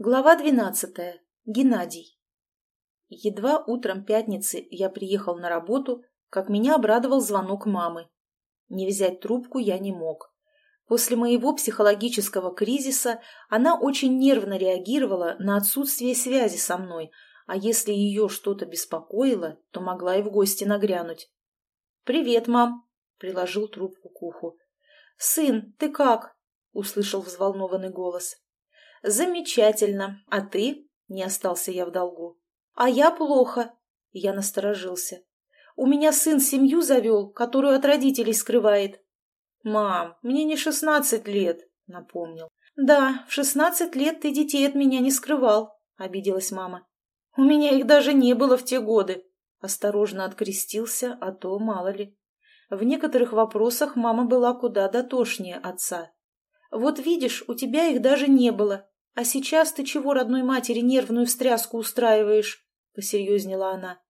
Глава двенадцатая. Геннадий. Едва утром пятницы я приехал на работу, как меня обрадовал звонок мамы. Не взять трубку я не мог. После моего психологического кризиса она очень нервно реагировала на отсутствие связи со мной, а если ее что-то беспокоило, то могла и в гости нагрянуть. «Привет, мам!» — приложил трубку к уху. «Сын, ты как?» — услышал взволнованный голос. «Замечательно. А ты?» — не остался я в долгу. «А я плохо». Я насторожился. «У меня сын семью завел, которую от родителей скрывает». «Мам, мне не шестнадцать лет», — напомнил. «Да, в шестнадцать лет ты детей от меня не скрывал», — обиделась мама. «У меня их даже не было в те годы». Осторожно открестился, а то мало ли. В некоторых вопросах мама была куда дотошнее отца. Вот видишь, у тебя их даже не было. А сейчас ты чего родной матери нервную встряску устраиваешь? Посерьезнела она.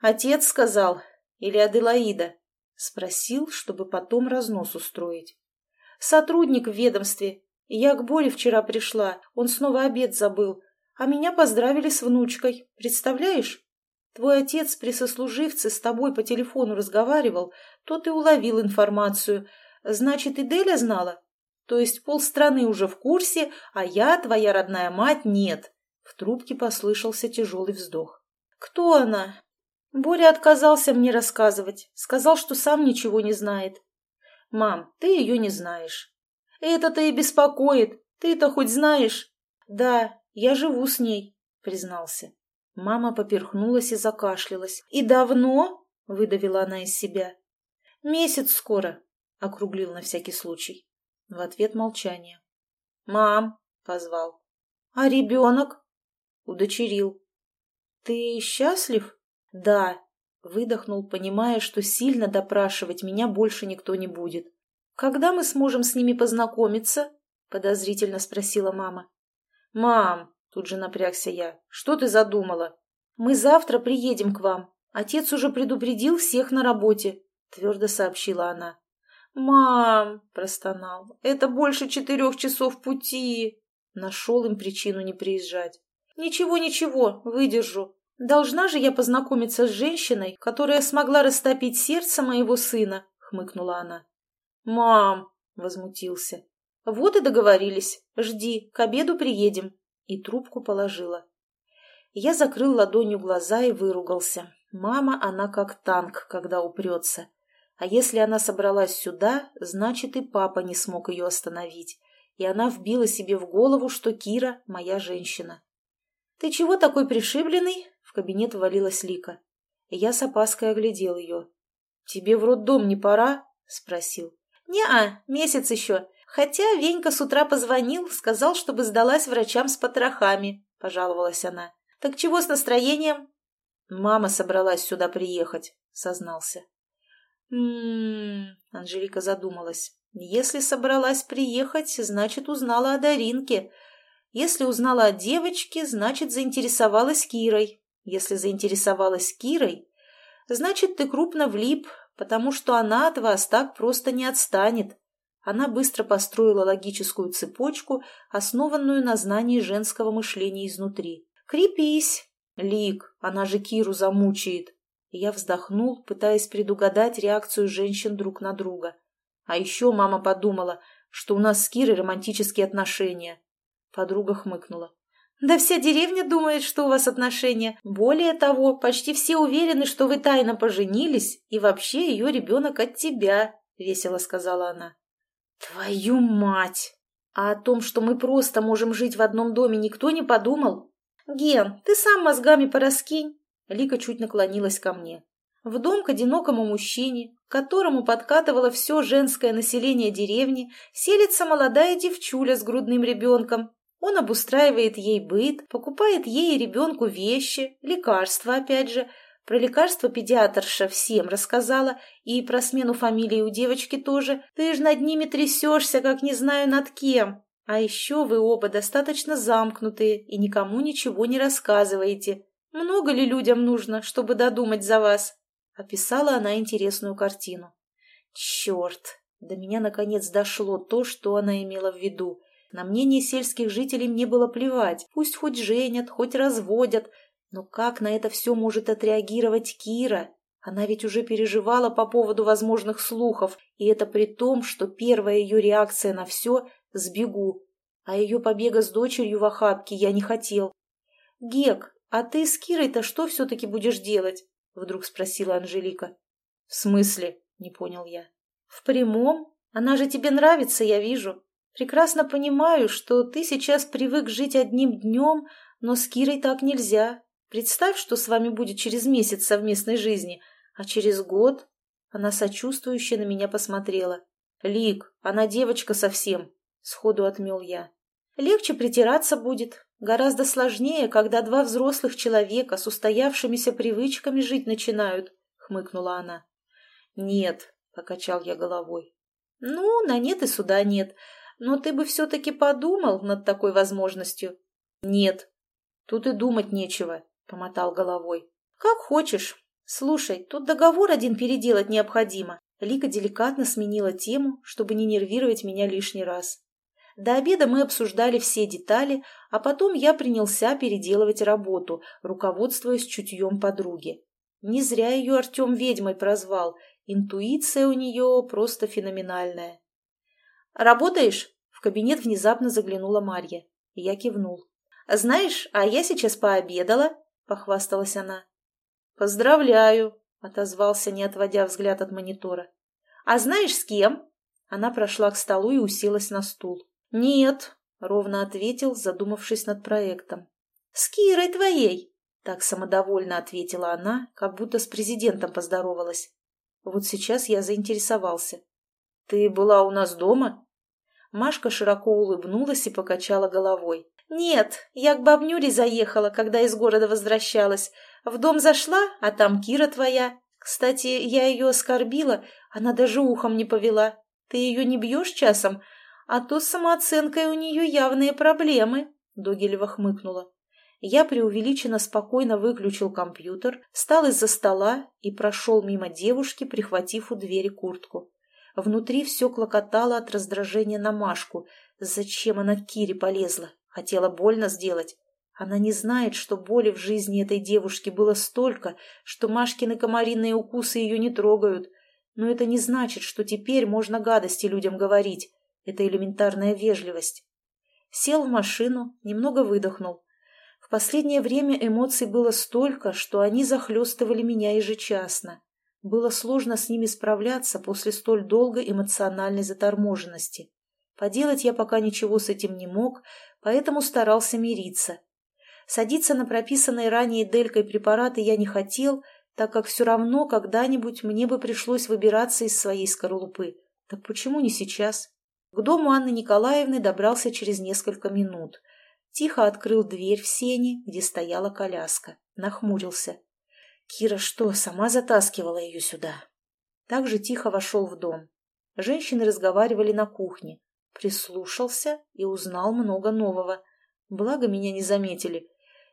Отец сказал. Или Аделаида? Спросил, чтобы потом разнос устроить. Сотрудник в ведомстве. Я к Боре вчера пришла. Он снова обед забыл. А меня поздравили с внучкой. Представляешь? Твой отец при сослуживце с тобой по телефону разговаривал, тот и уловил информацию. Значит, и Деля знала? То есть полстраны уже в курсе, а я, твоя родная мать, нет. В трубке послышался тяжелый вздох. Кто она? Боря отказался мне рассказывать. Сказал, что сам ничего не знает. Мам, ты ее не знаешь. Это-то и беспокоит. Ты-то хоть знаешь? Да, я живу с ней, признался. Мама поперхнулась и закашлялась. «И давно?» — выдавила она из себя. «Месяц скоро», — округлил на всякий случай. В ответ молчание. «Мам!» — позвал. «А ребенок?» Удочерил. «Ты счастлив?» «Да», — выдохнул, понимая, что сильно допрашивать меня больше никто не будет. «Когда мы сможем с ними познакомиться?» — подозрительно спросила мама. «Мам!» — тут же напрягся я. «Что ты задумала?» «Мы завтра приедем к вам. Отец уже предупредил всех на работе», — твердо сообщила она. «Мам!» – простонал. «Это больше четырех часов пути!» Нашел им причину не приезжать. «Ничего, ничего, выдержу. Должна же я познакомиться с женщиной, которая смогла растопить сердце моего сына», – хмыкнула она. «Мам!» – возмутился. «Вот и договорились. Жди, к обеду приедем». И трубку положила. Я закрыл ладонью глаза и выругался. Мама, она как танк, когда упрется. А если она собралась сюда, значит и папа не смог ее остановить. И она вбила себе в голову, что Кира – моя женщина. «Ты чего такой пришибленный?» – в кабинет ввалилась Лика. Я с опаской оглядел ее. «Тебе в роддом не пора?» – спросил. «Не-а, месяц еще. Хотя Венька с утра позвонил, сказал, чтобы сдалась врачам с потрохами», – пожаловалась она. «Так чего с настроением?» «Мама собралась сюда приехать», – сознался. Анжелика задумалась. «Если собралась приехать, значит, узнала о Даринке. Если узнала о девочке, значит, заинтересовалась Кирой. Если заинтересовалась Кирой, значит, ты крупно влип, потому что она от вас так просто не отстанет». Она быстро построила логическую цепочку, основанную на знании женского мышления изнутри. «Крепись! Лик, она же Киру замучает!» Я вздохнул, пытаясь предугадать реакцию женщин друг на друга. А еще мама подумала, что у нас с Кирой романтические отношения. Подруга хмыкнула. «Да вся деревня думает, что у вас отношения. Более того, почти все уверены, что вы тайно поженились, и вообще ее ребенок от тебя», — весело сказала она. «Твою мать! А о том, что мы просто можем жить в одном доме, никто не подумал? Ген, ты сам мозгами пораскинь. Лика чуть наклонилась ко мне. В дом к одинокому мужчине, которому подкатывало все женское население деревни, селится молодая девчуля с грудным ребенком. Он обустраивает ей быт, покупает ей и ребенку вещи, лекарства опять же. Про лекарства педиатрша всем рассказала, и про смену фамилии у девочки тоже. Ты ж над ними трясешься, как не знаю над кем. А еще вы оба достаточно замкнутые и никому ничего не рассказываете. Много ли людям нужно, чтобы додумать за вас?» Описала она интересную картину. «Черт!» До меня наконец дошло то, что она имела в виду. На мнение сельских жителей мне было плевать. Пусть хоть женят, хоть разводят. Но как на это все может отреагировать Кира? Она ведь уже переживала по поводу возможных слухов, и это при том, что первая ее реакция на все – сбегу. А ее побега с дочерью в охапке я не хотел. «Гек, а ты с Кирой-то что все-таки будешь делать?» – вдруг спросила Анжелика. «В смысле?» – не понял я. «В прямом? Она же тебе нравится, я вижу. Прекрасно понимаю, что ты сейчас привык жить одним днем, но с Кирой так нельзя. Представь, что с вами будет через месяц совместной жизни, а через год...» Она сочувствующе на меня посмотрела. «Лик, она девочка совсем», — сходу отмел я. «Легче притираться будет. Гораздо сложнее, когда два взрослых человека с устоявшимися привычками жить начинают», — хмыкнула она. «Нет», — покачал я головой. «Ну, на нет и суда нет. Но ты бы все-таки подумал над такой возможностью». «Нет, тут и думать нечего», — помотал головой. «Как хочешь. Слушай, тут договор один переделать необходимо». Лика деликатно сменила тему, чтобы не нервировать меня лишний раз. До обеда мы обсуждали все детали, а потом я принялся переделывать работу, руководствуясь чутьем подруги. Не зря ее Артем ведьмой прозвал, интуиция у нее просто феноменальная. «Работаешь?» – в кабинет внезапно заглянула Марья. Я кивнул. «Знаешь, а я сейчас пообедала», – похвасталась она. «Поздравляю», – отозвался, не отводя взгляд от монитора. «А знаешь, с кем?» Она прошла к столу и уселась на стул. «Нет», — ровно ответил, задумавшись над проектом. «С Кирой твоей!» — так самодовольно ответила она, как будто с президентом поздоровалась. Вот сейчас я заинтересовался. «Ты была у нас дома?» Машка широко улыбнулась и покачала головой. «Нет, я к бабнюре заехала, когда из города возвращалась. В дом зашла, а там Кира твоя. Кстати, я ее оскорбила, она даже ухом не повела. Ты ее не бьешь часом? А то с самооценкой у нее явные проблемы», — Догилева хмыкнула. Я преувеличенно спокойно выключил компьютер, встал из-за стола и прошел мимо девушки, прихватив у двери куртку. Внутри все клокотало от раздражения на Машку. Зачем она к Кире полезла? Хотела больно сделать. Она не знает, что боли в жизни этой девушки было столько, что Машкины комариные укусы ее не трогают. Но это не значит, что теперь можно гадости людям говорить. Это элементарная вежливость. Сел в машину, немного выдохнул. В последнее время эмоций было столько, что они захлестывали меня ежечасно. Было сложно с ними справляться после столь долгой эмоциональной заторможенности. Поделать я пока ничего с этим не мог, поэтому старался мириться. Садиться на прописанные ранее Делькой препараты я не хотел, так как все равно когда-нибудь мне бы пришлось выбираться из своей скорлупы. Так почему не сейчас? К дому Анны Николаевны добрался через несколько минут. Тихо открыл дверь в сени, где стояла коляска. Нахмурился. Кира что, сама затаскивала ее сюда? Также тихо вошел в дом. Женщины разговаривали на кухне. Прислушался и узнал много нового. Благо меня не заметили.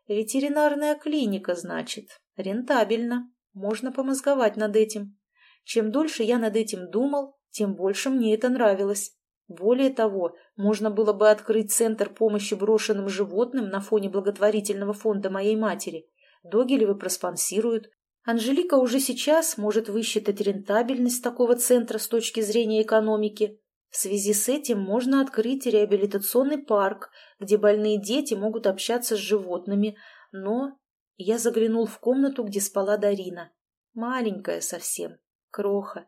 Ветеринарная клиника, значит. Рентабельно. Можно помозговать над этим. Чем дольше я над этим думал, тем больше мне это нравилось. Более того, можно было бы открыть центр помощи брошенным животным на фоне благотворительного фонда моей матери. Догилевы проспонсируют. Анжелика уже сейчас может высчитать рентабельность такого центра с точки зрения экономики. В связи с этим можно открыть реабилитационный парк, где больные дети могут общаться с животными, но... Я заглянул в комнату, где спала Дарина. Маленькая совсем, кроха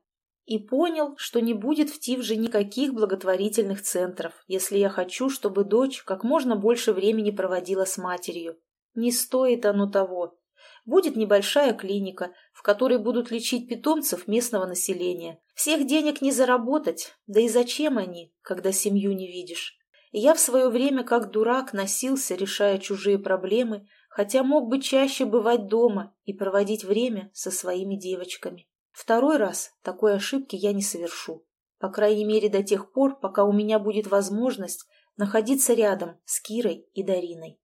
и понял, что не будет в Тивже никаких благотворительных центров, если я хочу, чтобы дочь как можно больше времени проводила с матерью. Не стоит оно того. Будет небольшая клиника, в которой будут лечить питомцев местного населения. Всех денег не заработать, да и зачем они, когда семью не видишь? Я в свое время как дурак носился, решая чужие проблемы, хотя мог бы чаще бывать дома и проводить время со своими девочками. Второй раз такой ошибки я не совершу. По крайней мере, до тех пор, пока у меня будет возможность находиться рядом с Кирой и Дариной.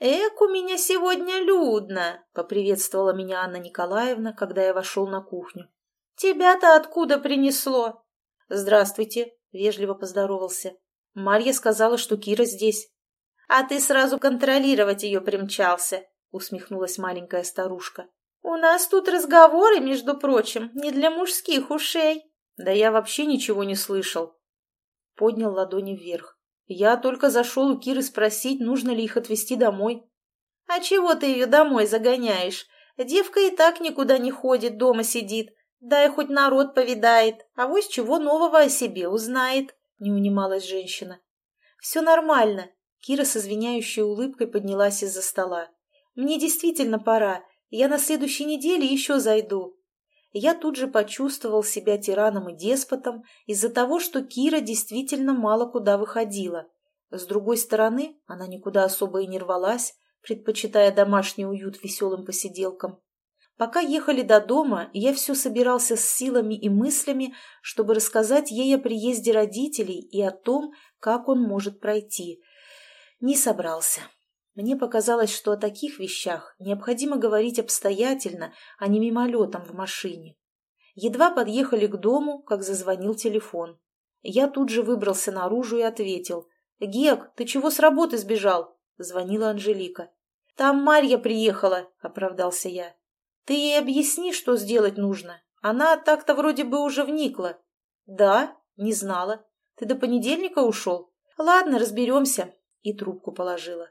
«Эк, у меня сегодня людно!» — поприветствовала меня Анна Николаевна, когда я вошел на кухню. «Тебя-то откуда принесло?» «Здравствуйте!» — вежливо поздоровался. Марья сказала, что Кира здесь. «А ты сразу контролировать ее примчался», — усмехнулась маленькая старушка. «У нас тут разговоры, между прочим, не для мужских ушей». «Да я вообще ничего не слышал». Поднял ладони вверх. «Я только зашел у Киры спросить, нужно ли их отвезти домой». «А чего ты ее домой загоняешь? Девка и так никуда не ходит, дома сидит. Дай хоть народ повидает, а вось чего нового о себе узнает», — не унималась женщина. «Все нормально», — Кира с извиняющей улыбкой поднялась из-за стола. «Мне действительно пора. Я на следующей неделе еще зайду». Я тут же почувствовал себя тираном и деспотом из-за того, что Кира действительно мало куда выходила. С другой стороны, она никуда особо и не рвалась, предпочитая домашний уют веселым посиделкам. Пока ехали до дома, я все собирался с силами и мыслями, чтобы рассказать ей о приезде родителей и о том, как он может пройти. Не собрался. Мне показалось, что о таких вещах необходимо говорить обстоятельно, а не мимолетом в машине. Едва подъехали к дому, как зазвонил телефон. Я тут же выбрался наружу и ответил. «Гек, ты чего с работы сбежал?» — звонила Анжелика. «Там Марья приехала», — оправдался я. «Ты ей объясни, что сделать нужно. Она так-то вроде бы уже вникла». «Да, не знала. Ты до понедельника ушел?» «Ладно, разберемся», — и трубку положила.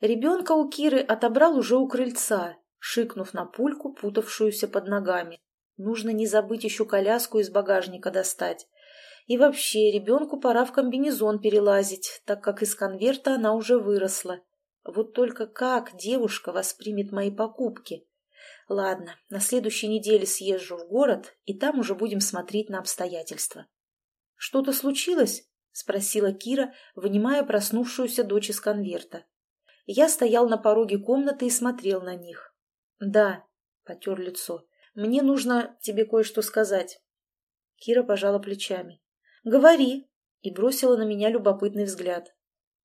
Ребенка у Киры отобрал уже у крыльца, шикнув на пульку, путавшуюся под ногами. Нужно не забыть еще коляску из багажника достать. И вообще, ребенку пора в комбинезон перелазить, так как из конверта она уже выросла. Вот только как девушка воспримет мои покупки? Ладно, на следующей неделе съезжу в город, и там уже будем смотреть на обстоятельства. «Что-то случилось?» — спросила Кира, вынимая проснувшуюся дочь из конверта. Я стоял на пороге комнаты и смотрел на них. «Да», — потер лицо, — «мне нужно тебе кое-что сказать». Кира пожала плечами. «Говори», — и бросила на меня любопытный взгляд.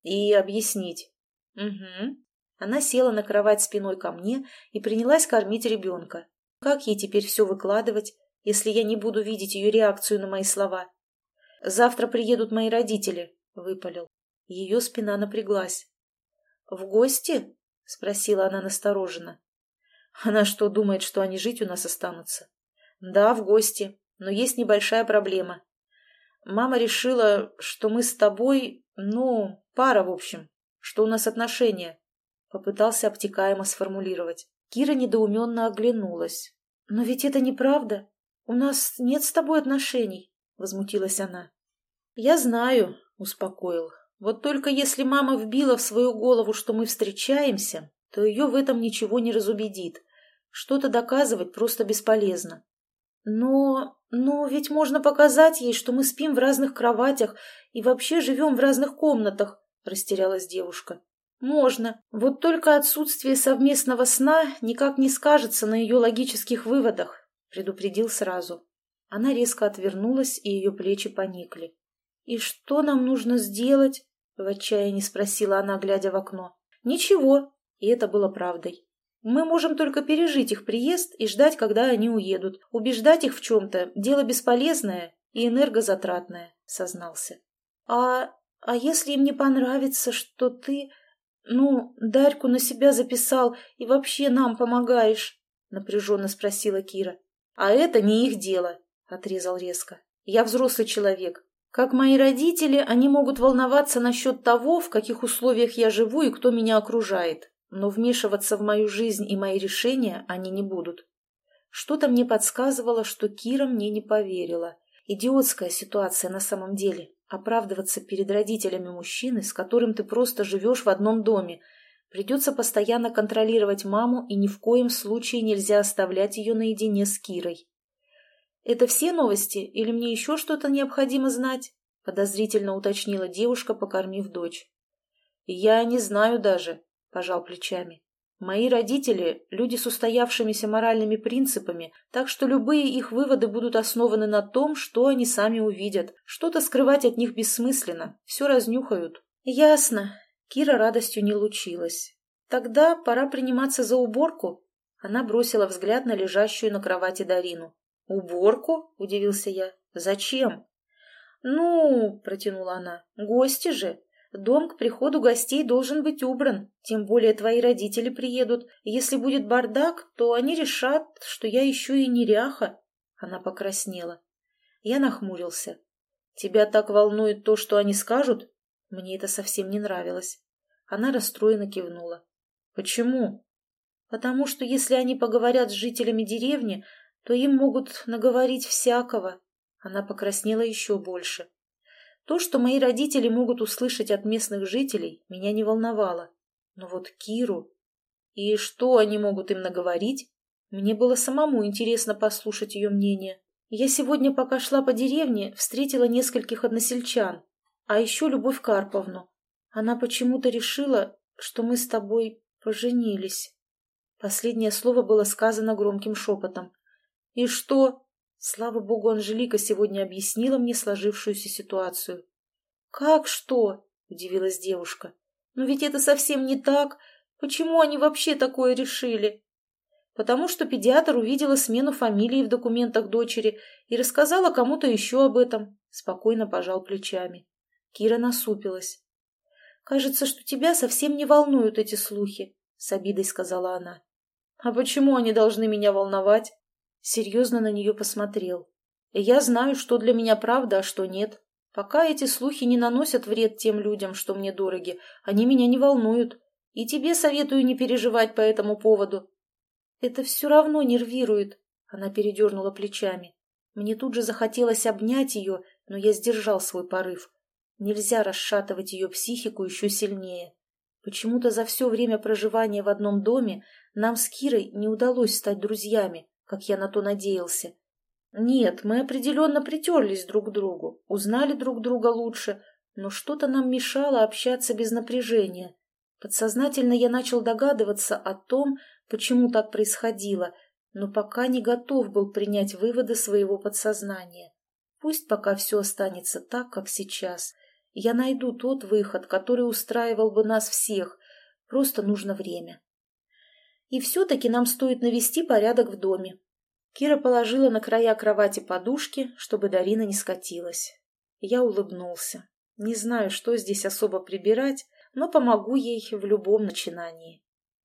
«И объяснить». «Угу». Она села на кровать спиной ко мне и принялась кормить ребенка. Как ей теперь все выкладывать, если я не буду видеть ее реакцию на мои слова? «Завтра приедут мои родители», — выпалил. Ее спина напряглась. «В гости?» — спросила она настороженно. «Она что, думает, что они жить у нас останутся?» «Да, в гости, но есть небольшая проблема. Мама решила, что мы с тобой, ну, пара, в общем, что у нас отношения». Попытался обтекаемо сформулировать. Кира недоуменно оглянулась. «Но ведь это неправда. У нас нет с тобой отношений», — возмутилась она. «Я знаю», — успокоил. Вот только если мама вбила в свою голову, что мы встречаемся, то ее в этом ничего не разубедит. Что-то доказывать просто бесполезно. Но... но ведь можно показать ей, что мы спим в разных кроватях и вообще живем в разных комнатах, растерялась девушка. Можно. Вот только отсутствие совместного сна никак не скажется на ее логических выводах, предупредил сразу. Она резко отвернулась, и ее плечи поникли. «И что нам нужно сделать?» — в отчаянии спросила она, глядя в окно. «Ничего». И это было правдой. «Мы можем только пережить их приезд и ждать, когда они уедут. Убеждать их в чем-то — дело бесполезное и энергозатратное», — сознался. «А... а если им не понравится, что ты... ну, Дарьку на себя записал и вообще нам помогаешь?» — напряженно спросила Кира. «А это не их дело», — отрезал резко. «Я взрослый человек, как мои родители, они могут волноваться насчет того, в каких условиях я живу и кто меня окружает, но вмешиваться в мою жизнь и мои решения они не будут. Что-то мне подсказывало, что Кира мне не поверила. Идиотская ситуация на самом деле. Оправдываться перед родителями мужчины, с которым ты просто живешь в одном доме. Придется постоянно контролировать маму, и ни в коем случае нельзя оставлять ее наедине с Кирой. «Это все новости или мне еще что-то необходимо знать?» — подозрительно уточнила девушка, покормив дочь. «Я не знаю даже», — пожал плечами. «Мои родители — люди с устоявшимися моральными принципами, так что любые их выводы будут основаны на том, что они сами увидят. Что-то скрывать от них бессмысленно, все разнюхают». «Ясно». Кира радостью не лучилась. «Тогда пора приниматься за уборку». Она бросила взгляд на лежащую на кровати Дарину. «Уборку?» – удивился я. «Зачем?» «Ну, — протянула она, — гости же. Дом к приходу гостей должен быть убран, тем более твои родители приедут. Если будет бардак, то они решат, что я еще и неряха». Она покраснела. Я нахмурился. «Тебя так волнует то, что они скажут?» Мне это совсем не нравилось. Она расстроенно кивнула. «Почему?» «Потому что если они поговорят с жителями деревни, то им могут наговорить всякого». Она покраснела еще больше. То, что мои родители могут услышать от местных жителей, меня не волновало. Но вот Киру... И что они могут им наговорить? Мне было самому интересно послушать ее мнение. Я сегодня, пока шла по деревне, встретила нескольких односельчан, а еще Любовь Карповну. Она почему-то решила, что мы с тобой поженились. Последнее слово было сказано громким шепотом. «И что?» Слава богу, Анжелика сегодня объяснила мне сложившуюся ситуацию. «Как что?» – удивилась девушка. «Но ведь это совсем не так. Почему они вообще такое решили?» «Потому что педиатр увидела смену фамилии в документах дочери и рассказала кому-то еще об этом», – спокойно пожал плечами. Кира насупилась. «Кажется, что тебя совсем не волнуют эти слухи», — с обидой сказала она. «А почему они должны меня волновать?» Серьезно на нее посмотрел. Я знаю, что для меня правда, а что нет. Пока эти слухи не наносят вред тем людям, что мне дороги, они меня не волнуют. И тебе советую не переживать по этому поводу. Это все равно нервирует. Она передернула плечами. Мне тут же захотелось обнять ее, но я сдержал свой порыв. Нельзя расшатывать ее психику еще сильнее. Почему-то за все время проживания в одном доме нам с Кирой не удалось стать друзьями как я на то надеялся. Нет, мы определенно притерлись друг к другу, узнали друг друга лучше, но что-то нам мешало общаться без напряжения. Подсознательно я начал догадываться о том, почему так происходило, но пока не готов был принять выводы своего подсознания. Пусть пока все останется так, как сейчас. Я найду тот выход, который устраивал бы нас всех. Просто нужно время. И все-таки нам стоит навести порядок в доме. Кира положила на края кровати подушки, чтобы Дарина не скатилась. Я улыбнулся. Не знаю, что здесь особо прибирать, но помогу ей в любом начинании.